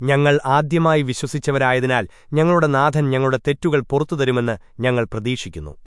ഞങ്ങൾ ആദ്യമായി വിശ്വസിച്ചവരായതിനാൽ ഞങ്ങളുടെ നാഥൻ ഞങ്ങളുടെ തെറ്റുകൾ പുറത്തുതരുമെന്ന് ഞങ്ങൾ പ്രതീക്ഷിക്കുന്നു